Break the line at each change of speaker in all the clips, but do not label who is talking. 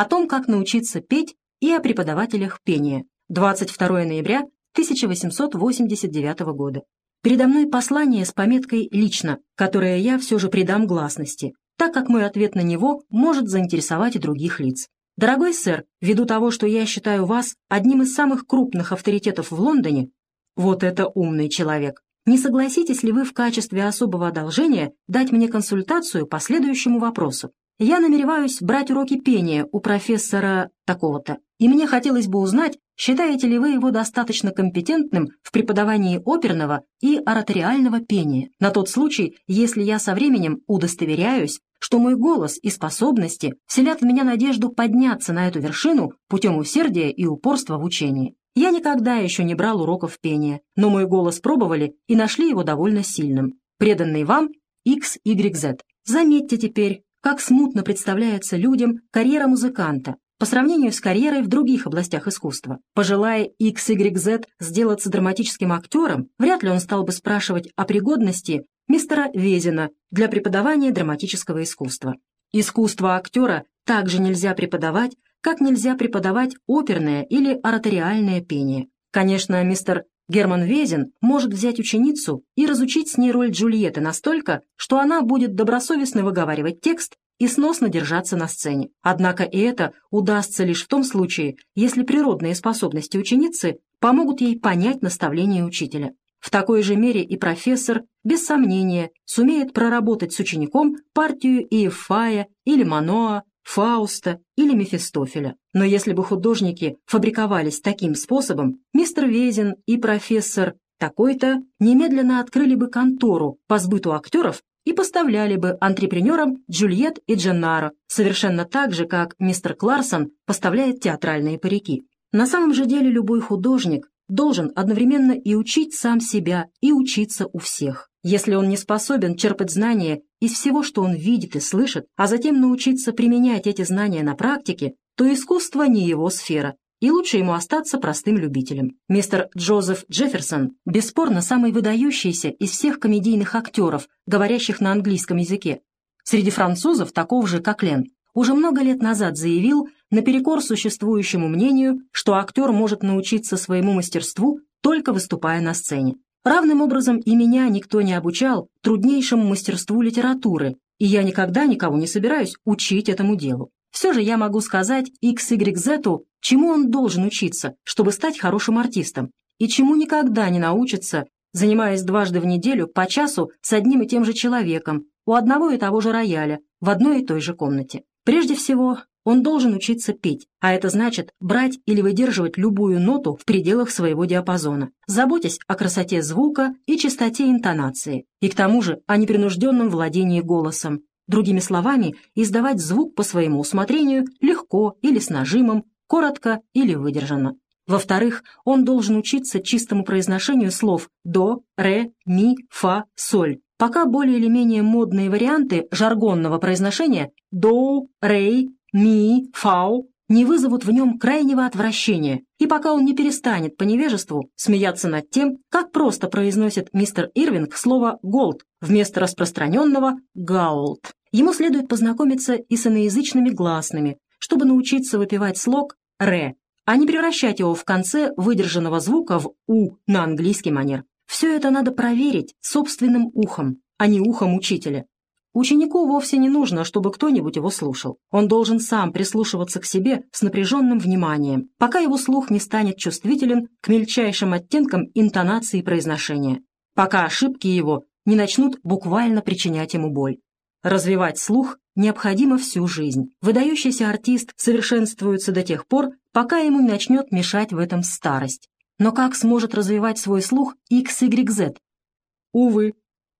о том, как научиться петь и о преподавателях пения. 22 ноября 1889 года. Передо мной послание с пометкой «Лично», которое я все же придам гласности, так как мой ответ на него может заинтересовать и других лиц. Дорогой сэр, ввиду того, что я считаю вас одним из самых крупных авторитетов в Лондоне, вот это умный человек, не согласитесь ли вы в качестве особого одолжения дать мне консультацию по следующему вопросу? Я намереваюсь брать уроки пения у профессора такого-то, и мне хотелось бы узнать, считаете ли вы его достаточно компетентным в преподавании оперного и ораториального пения, на тот случай, если я со временем удостоверяюсь, что мой голос и способности вселят в меня надежду подняться на эту вершину путем усердия и упорства в учении. Я никогда еще не брал уроков пения, но мой голос пробовали и нашли его довольно сильным. Преданный вам XYZ. Заметьте теперь, как смутно представляется людям карьера музыканта по сравнению с карьерой в других областях искусства. Пожелая XYZ сделаться драматическим актером, вряд ли он стал бы спрашивать о пригодности мистера Везина для преподавания драматического искусства. Искусство актера также нельзя преподавать, как нельзя преподавать оперное или ораториальное пение. Конечно, мистер Герман Везин может взять ученицу и разучить с ней роль Джульетты настолько, что она будет добросовестно выговаривать текст и сносно держаться на сцене. Однако и это удастся лишь в том случае, если природные способности ученицы помогут ей понять наставление учителя. В такой же мере и профессор, без сомнения, сумеет проработать с учеником партию Иефая или Маноа Фауста или Мефистофеля. Но если бы художники фабриковались таким способом, мистер Везин и профессор такой-то немедленно открыли бы контору по сбыту актеров и поставляли бы антрепренерам Джульет и Дженнаро, совершенно так же, как мистер Кларсон поставляет театральные парики. На самом же деле любой художник должен одновременно и учить сам себя, и учиться у всех. Если он не способен черпать знания из всего, что он видит и слышит, а затем научиться применять эти знания на практике, то искусство не его сфера, и лучше ему остаться простым любителем. Мистер Джозеф Джефферсон бесспорно самый выдающийся из всех комедийных актеров, говорящих на английском языке. Среди французов такого же, как Лен, уже много лет назад заявил, наперекор существующему мнению, что актер может научиться своему мастерству, только выступая на сцене. Равным образом и меня никто не обучал труднейшему мастерству литературы, и я никогда никого не собираюсь учить этому делу. Все же я могу сказать XYZ, чему он должен учиться, чтобы стать хорошим артистом, и чему никогда не научится, занимаясь дважды в неделю по часу с одним и тем же человеком у одного и того же рояля в одной и той же комнате. Прежде всего, он должен учиться петь, а это значит брать или выдерживать любую ноту в пределах своего диапазона, заботясь о красоте звука и чистоте интонации, и к тому же о непринужденном владении голосом. Другими словами, издавать звук по своему усмотрению легко или с нажимом, коротко или выдержанно. Во-вторых, он должен учиться чистому произношению слов «до», «ре», «ми», «фа», «соль», пока более или менее модные варианты жаргонного произношения «доу», «рей», ми, фау не вызовут в нем крайнего отвращения, и пока он не перестанет по невежеству смеяться над тем, как просто произносит мистер Ирвинг слово «голд» вместо распространенного «гаулд». Ему следует познакомиться и с иноязычными гласными, чтобы научиться выпивать слог «ре», а не превращать его в конце выдержанного звука в «у» на английский манер. Все это надо проверить собственным ухом, а не ухом учителя. Ученику вовсе не нужно, чтобы кто-нибудь его слушал. Он должен сам прислушиваться к себе с напряженным вниманием, пока его слух не станет чувствителен к мельчайшим оттенкам интонации произношения, пока ошибки его не начнут буквально причинять ему боль. Развивать слух необходимо всю жизнь. Выдающийся артист совершенствуется до тех пор, пока ему не начнет мешать в этом старость. Но как сможет развивать свой слух XYZ? Увы.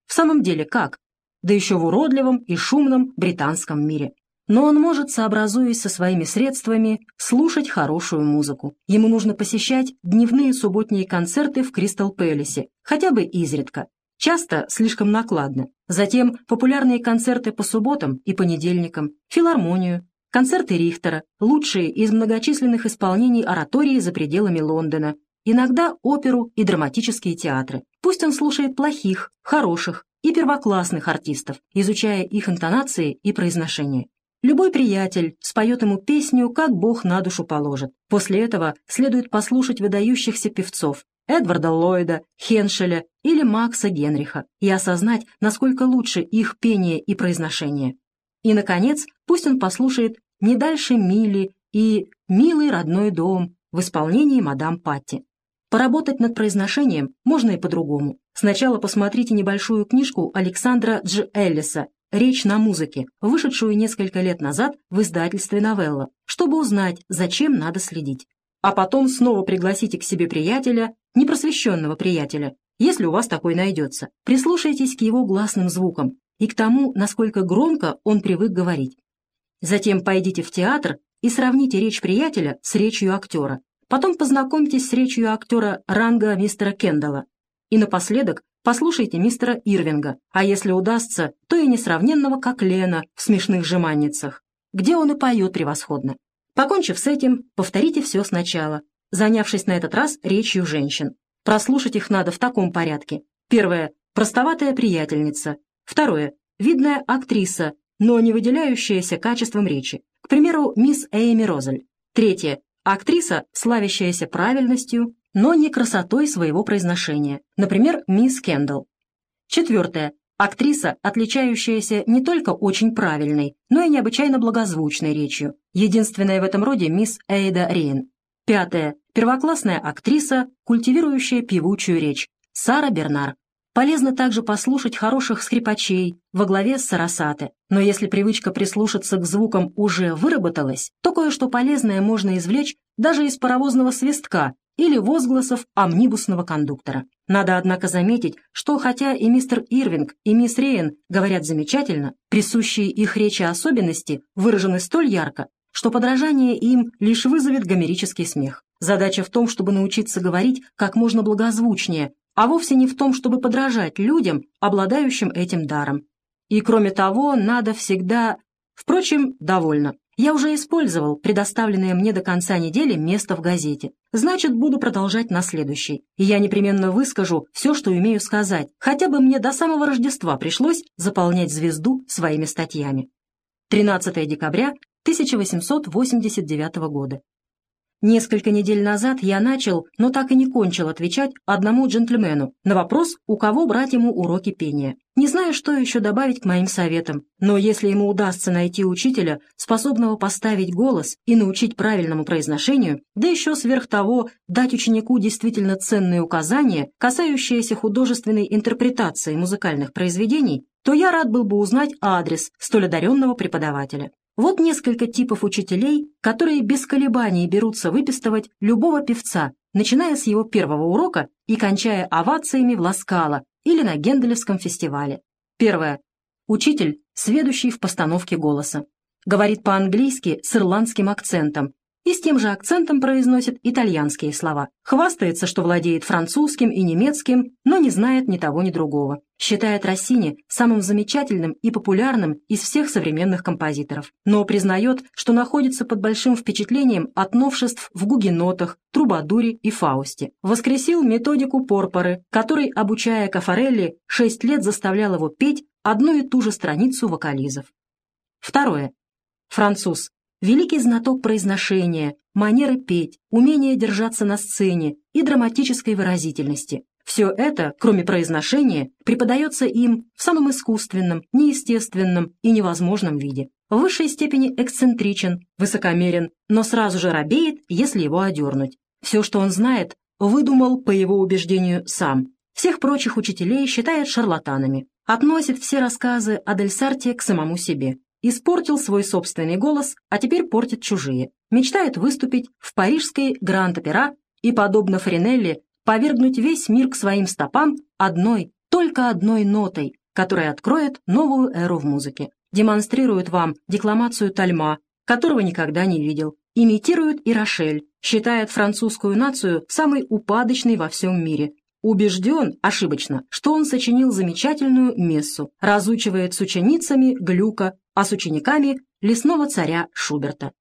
В самом деле, как? Да еще в уродливом и шумном британском мире. Но он может, сообразуясь со своими средствами, слушать хорошую музыку. Ему нужно посещать дневные субботние концерты в Кристал Пэлисе, хотя бы изредка. Часто слишком накладно. Затем популярные концерты по субботам и понедельникам, филармонию, концерты Рихтера, лучшие из многочисленных исполнений оратории за пределами Лондона, иногда оперу и драматические театры. Пусть он слушает плохих, хороших, и первоклассных артистов, изучая их интонации и произношение. Любой приятель споет ему песню, как Бог на душу положит. После этого следует послушать выдающихся певцов Эдварда Ллойда, Хеншеля или Макса Генриха и осознать, насколько лучше их пение и произношение. И, наконец, пусть он послушает «Не дальше мили» и «Милый родной дом» в исполнении мадам Патти. Поработать над произношением можно и по-другому. Сначала посмотрите небольшую книжку Александра Дж. Эллиса «Речь на музыке», вышедшую несколько лет назад в издательстве «Новелла», чтобы узнать, зачем надо следить. А потом снова пригласите к себе приятеля, непросвещенного приятеля, если у вас такой найдется. Прислушайтесь к его гласным звукам и к тому, насколько громко он привык говорить. Затем пойдите в театр и сравните речь приятеля с речью актера. Потом познакомьтесь с речью актера ранга мистера Кендалла. И напоследок послушайте мистера Ирвинга, а если удастся, то и несравненного как Лена в «Смешных жеманницах», где он и поет превосходно. Покончив с этим, повторите все сначала, занявшись на этот раз речью женщин. Прослушать их надо в таком порядке. Первое – простоватая приятельница. Второе – видная актриса, но не выделяющаяся качеством речи. К примеру, мисс Эйми Розель. Третье Актриса, славящаяся правильностью, но не красотой своего произношения, например, мисс Кендалл. Четвертое. Актриса, отличающаяся не только очень правильной, но и необычайно благозвучной речью. Единственная в этом роде мисс Эйда Рейн. Пятое. Первоклассная актриса, культивирующая певучую речь. Сара Бернар. Полезно также послушать хороших скрипачей во главе с Сарасате. Но если привычка прислушаться к звукам уже выработалась, то кое-что полезное можно извлечь даже из паровозного свистка или возгласов амнибусного кондуктора. Надо, однако, заметить, что хотя и мистер Ирвинг, и мисс Рейн говорят замечательно, присущие их речи особенности выражены столь ярко, что подражание им лишь вызовет гомерический смех. Задача в том, чтобы научиться говорить как можно благозвучнее, а вовсе не в том, чтобы подражать людям, обладающим этим даром. И кроме того, надо всегда... Впрочем, довольно. Я уже использовал предоставленное мне до конца недели место в газете. Значит, буду продолжать на следующей. И я непременно выскажу все, что умею сказать. Хотя бы мне до самого Рождества пришлось заполнять звезду своими статьями. 13 декабря 1889 года. Несколько недель назад я начал, но так и не кончил отвечать одному джентльмену на вопрос, у кого брать ему уроки пения. Не знаю, что еще добавить к моим советам, но если ему удастся найти учителя, способного поставить голос и научить правильному произношению, да еще сверх того дать ученику действительно ценные указания, касающиеся художественной интерпретации музыкальных произведений, то я рад был бы узнать адрес столь одаренного преподавателя. Вот несколько типов учителей, которые без колебаний берутся выпистывать любого певца, начиная с его первого урока и кончая овациями в Ласкало или на Генделевском фестивале. Первое. Учитель, сведущий в постановке голоса. Говорит по-английски с ирландским акцентом и с тем же акцентом произносит итальянские слова. Хвастается, что владеет французским и немецким, но не знает ни того, ни другого. Считает Россини самым замечательным и популярным из всех современных композиторов, но признает, что находится под большим впечатлением от новшеств в гугенотах, трубадуре и фаусте. Воскресил методику Порпоры, который, обучая Кафарелли, шесть лет заставлял его петь одну и ту же страницу вокализов. Второе. Француз Великий знаток произношения, манеры петь, умение держаться на сцене и драматической выразительности. Все это, кроме произношения, преподается им в самом искусственном, неестественном и невозможном виде. В высшей степени эксцентричен, высокомерен, но сразу же робеет, если его одернуть. Все, что он знает, выдумал, по его убеждению, сам. Всех прочих учителей считает шарлатанами. Относит все рассказы о Дельсарте к самому себе. Испортил свой собственный голос, а теперь портит чужие. Мечтает выступить в парижской Гранд-Опера и, подобно Френелли, повергнуть весь мир к своим стопам одной, только одной нотой, которая откроет новую эру в музыке. Демонстрирует вам декламацию Тальма, которого никогда не видел. Имитирует и Рошель, считает французскую нацию самой упадочной во всем мире, Убежден, ошибочно, что он сочинил замечательную мессу, разучивает с ученицами Глюка, а с учениками лесного царя Шуберта.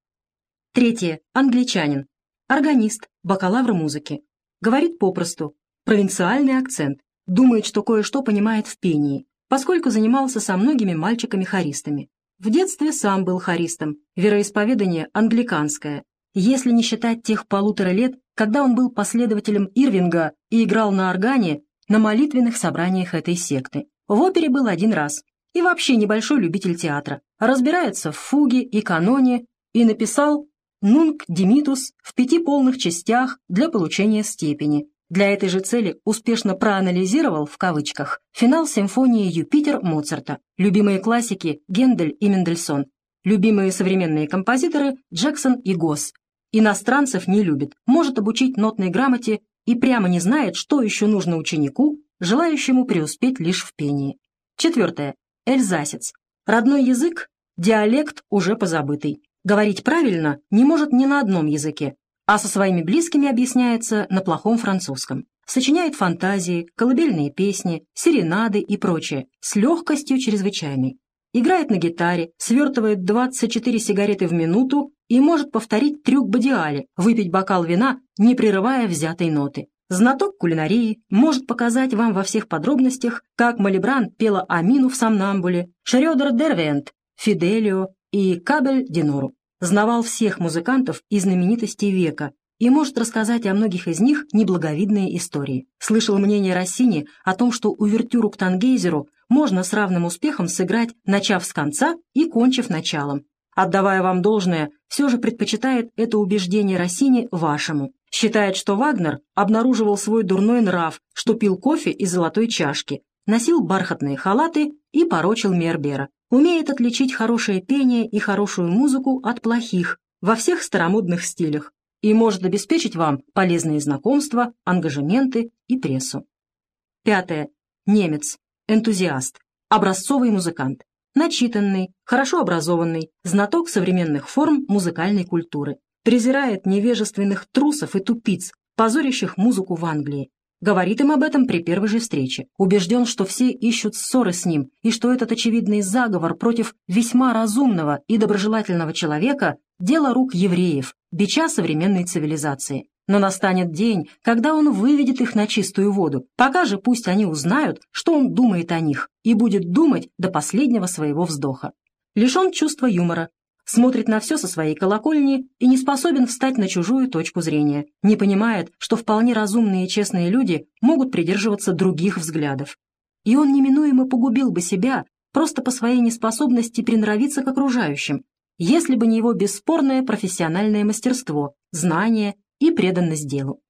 Третье. Англичанин. Органист, бакалавр музыки. Говорит попросту. Провинциальный акцент. Думает, что кое-что понимает в пении, поскольку занимался со многими мальчиками-хористами. В детстве сам был хористом, вероисповедание англиканское, если не считать тех полутора лет, когда он был последователем Ирвинга и играл на органе на молитвенных собраниях этой секты. В опере был один раз. И вообще небольшой любитель театра. Разбирается в фуге и каноне и написал «Нунк Димитус» в пяти полных частях для получения степени. Для этой же цели успешно проанализировал, в кавычках, финал симфонии «Юпитер» Моцарта, любимые классики Гендель и Мендельсон, любимые современные композиторы Джексон и Госс. Иностранцев не любит, может обучить нотной грамоте и прямо не знает, что еще нужно ученику, желающему преуспеть лишь в пении. Четвертое. Эльзасец. Родной язык – диалект уже позабытый. Говорить правильно не может ни на одном языке, а со своими близкими объясняется на плохом французском. Сочиняет фантазии, колыбельные песни, серенады и прочее, с легкостью чрезвычайной. Играет на гитаре, свертывает 24 сигареты в минуту и может повторить трюк Бодиали, выпить бокал вина, не прерывая взятой ноты. Знаток кулинарии может показать вам во всех подробностях, как Малибран пела Амину в Самнамбуле, Шрёдер Дервент, Фиделио и Кабель Динору знавал всех музыкантов и знаменитостей века и может рассказать о многих из них неблаговидные истории. Слышал мнение Россини о том, что увертюру к Тангейзеру можно с равным успехом сыграть, начав с конца и кончив началом. Отдавая вам должное, все же предпочитает это убеждение Россини вашему. Считает, что Вагнер обнаруживал свой дурной нрав, что пил кофе из золотой чашки, носил бархатные халаты и порочил Мербера умеет отличить хорошее пение и хорошую музыку от плохих во всех старомодных стилях и может обеспечить вам полезные знакомства, ангажементы и прессу. Пятое. Немец. Энтузиаст. Образцовый музыкант. Начитанный, хорошо образованный, знаток современных форм музыкальной культуры. Презирает невежественных трусов и тупиц, позорящих музыку в Англии. Говорит им об этом при первой же встрече. Убежден, что все ищут ссоры с ним, и что этот очевидный заговор против весьма разумного и доброжелательного человека – дело рук евреев, бича современной цивилизации. Но настанет день, когда он выведет их на чистую воду. Пока же пусть они узнают, что он думает о них, и будет думать до последнего своего вздоха. Лишен чувства юмора, смотрит на все со своей колокольни и не способен встать на чужую точку зрения, не понимает, что вполне разумные и честные люди могут придерживаться других взглядов. И он неминуемо погубил бы себя просто по своей неспособности приноровиться к окружающим, если бы не его бесспорное профессиональное мастерство, знание и преданность делу.